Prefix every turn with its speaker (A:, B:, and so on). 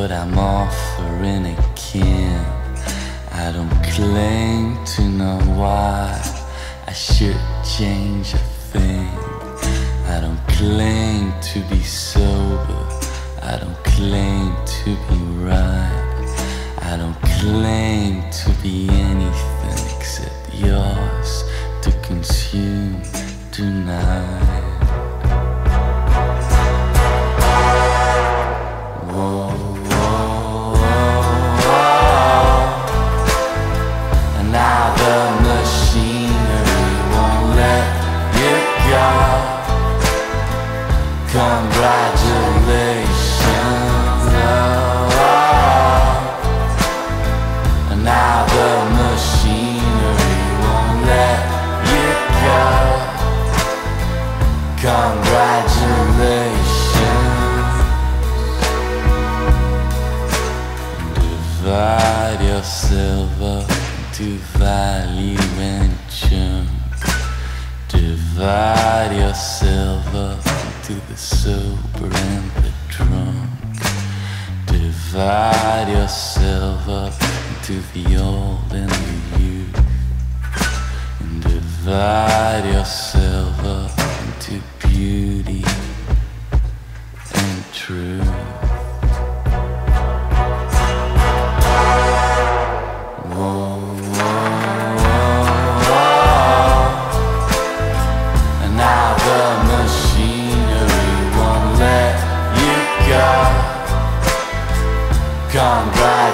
A: what I'm offering again. I don't claim to know why I should change a thing. I don't claim to be sober. I don't claim to be right. I don't claim to be anything except yours Divide yourself up into value and junk. Divide yourself up into the sober and the drunk. Divide yourself up into the old and the youth. And divide yourself up into beauty and truth. Congratulations. Oh,